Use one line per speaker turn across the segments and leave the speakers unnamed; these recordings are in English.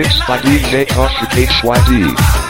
Mixed by DJ Coffee KYD.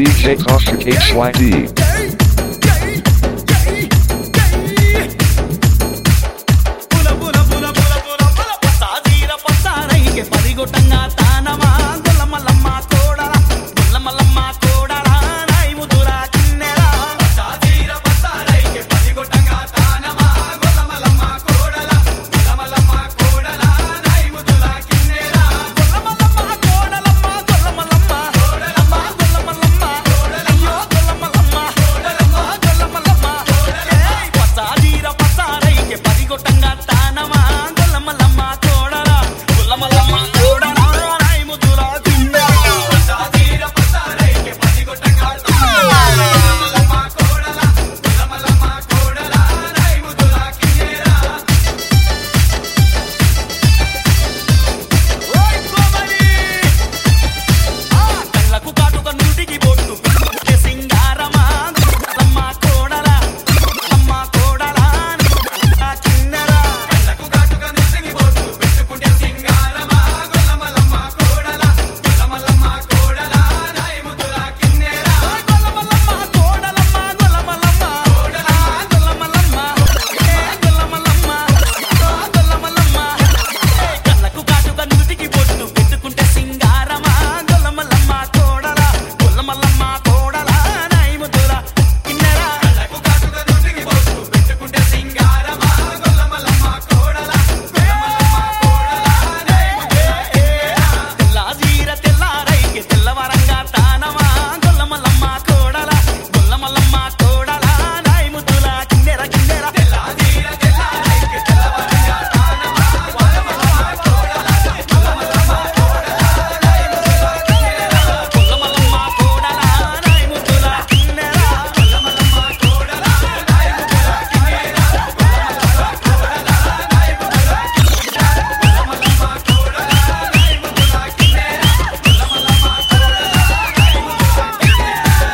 DJ Kosher HYD.